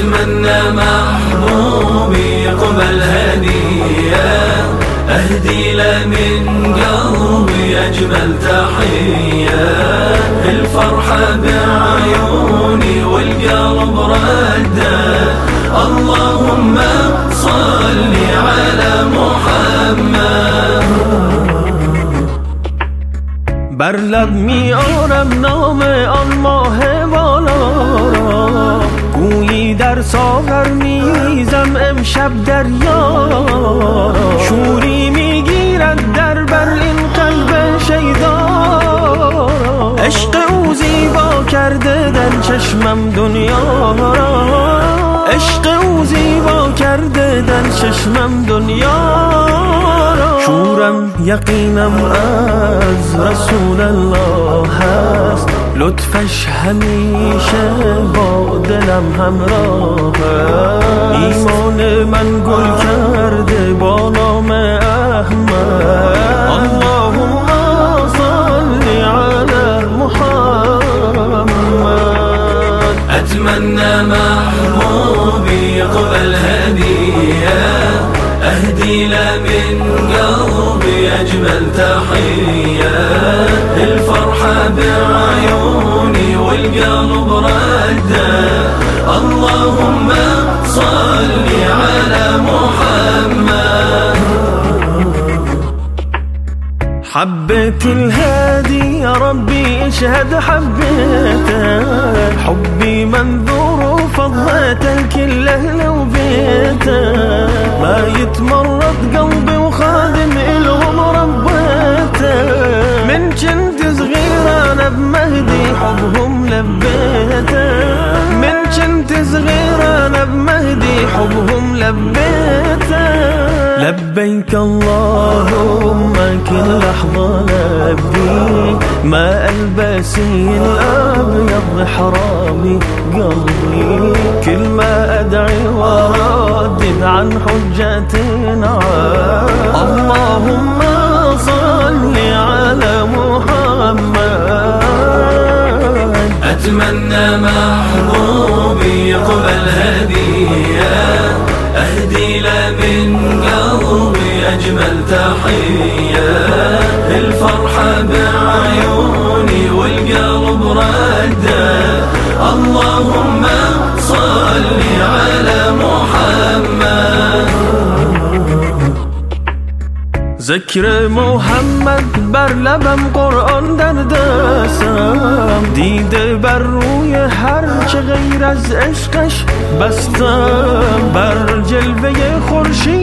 أتمنى محبوبي يقبل هدية أهدي له من قلبي أجمل تحية. الفرحة بعيوني والقلب ردة اللهم صل على محمد. بر لب میارم نام در ساغر میزم امشب دریا. شوری می‌گیرد در بر این قلب شیدا. عشق او زیبا کرده در چشمم دنیا. را عشق او زیبا کرده در چشمم دنیا. را شورم یقینم از رسول الله هست. لطفش همیشه با دلم همراه ایمان من گل کرده با نام احمد. اللهم صل على محمد. أتمنى محبوبي يقبل هدية. أهدي له من قلبي أجمل تحية. الفرحة بعيوني والقلب ردة اللهم صل على محمد. حبيت الهادي يا ربي اشهد حبيته. حبي منذور وفضيت الكل اهله وبيته ما حبهم لبيته لبيك اللهم كل لحظة لبي ما ألبسي الأبيض حرامي قلبي. كل ما أدعي وأردد عن حجة اللهم صل على محمد. أتمنى محبوبي يقبل هدية أجمل تحية الفرحة بعيوني والقلب ردة اللهم صل على محمد. ذکر محمد بر لبم قرآن در دستم دیده بر روی هر چه غیر از عشقش بستم. بر جلوه خورشید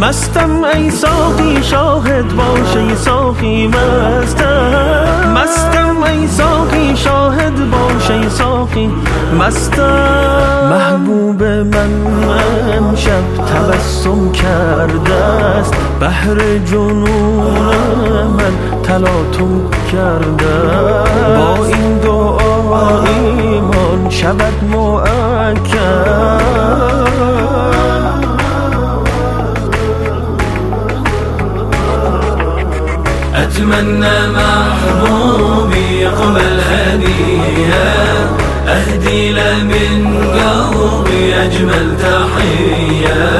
مستم ای ساقی شاهد باش ای ساقی مستم. مستم ای ساقی شاهد باش ای ساقی مستم. محبوب من امشب تبسم کرده است بهر جنون من تلاطم کرده با این دعا ایمان شود مؤکد. أتمنى محبوبي يقبل هدية. أهدي له من قلبي أجمل تحية.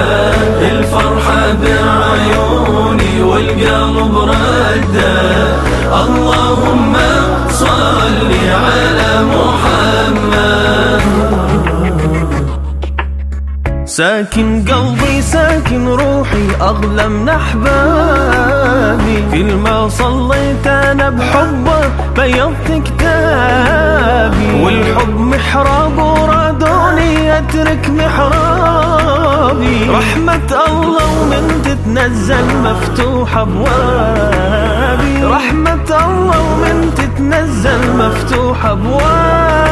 الفرحة بعيوني والقلب ردة اللهم صل على محمد. ساكن قلبي ساكن روحي أغلى من أحبابي كل ما صليت أنا بحبه بيضت كتابي. والحب محراب ورادوني أترك محرابي. رحمة الله ومن تتنزل مفتوح أبوابي. رحمة الله ومن تتنزل مفتوح أبوابي.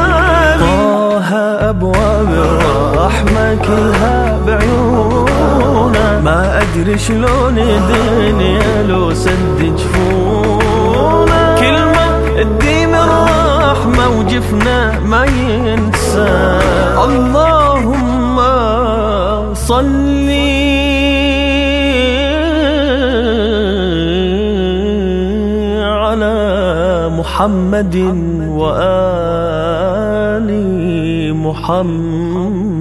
طه أبواب الرحمة كلها بعيونه ما أدري شلون الدنيا لو سد جفونه كلمة الدين الرحمة وجفنا ما ينسى. اللهم صلي على محمد محمد وآل محمد